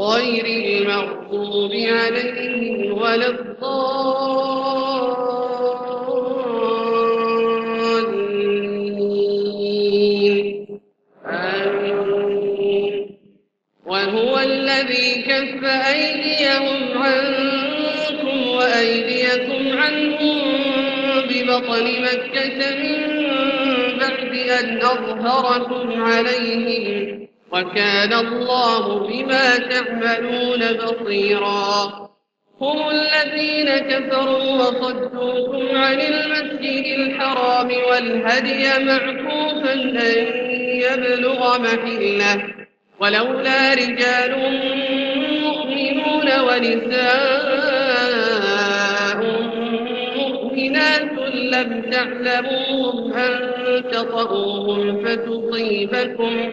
غير المغضوب عليهم ولا الضالين. آمين. وهو الذي كف أيديهم عنكم وأيديكم عنهم ببطن مكة من بعد أن أظهركم عليهم. وكان الله بما تعملون بصيرا. هم الذين كفروا وصدوكم عن المسجد الحرام والهدي معكوفا أن يبلغ محلة. ولولا رجال مؤمنون ونساء مؤمنات لم تعلموهم أن تطؤوهم فتصيبكم.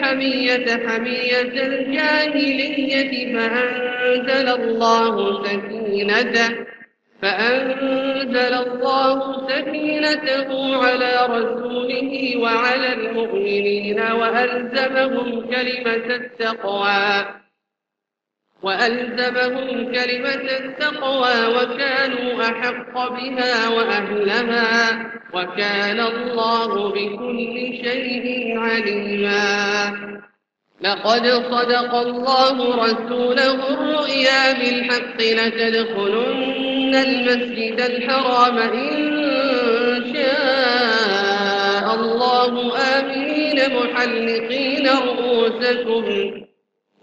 الحمية حمية الجاهلية فأنزل الله سكينته فأنزل الله سكينته على رسوله وعلى المؤمنين وألزمهم كلمة التقوى. وألزمهم كلمة التقوى وكانوا أحق بها وأهلها وكان الله بكل شيء عليما. لقد صدق الله رسوله الرؤيا بالحق لتدخلن المسجد الحرام إن شاء الله. آمين. محلقين رؤوسكم.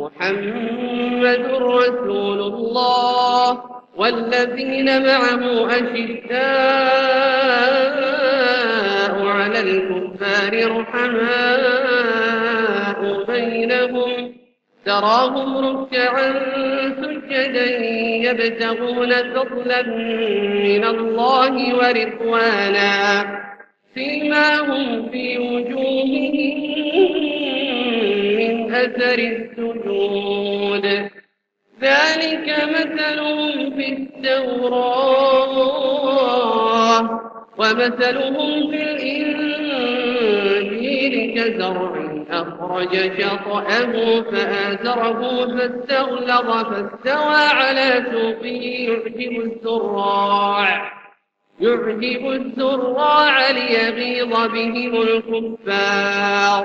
محمد رسول الله والذين معه أشداء على الكفار رحماء بينهم. تراهم ركعا سجدا يبتغون فضلا من الله ورضوانا. سيماهم في وجوههم أثر السجود. ذلك مثلهم في التوراة ومثلهم في الإنجيل كزرع أخرج شطأه فآزره فاستغلظ فاستوى على سوقه يعجب الزراع. يعجب الزراع ليغيظ بهم الكفار.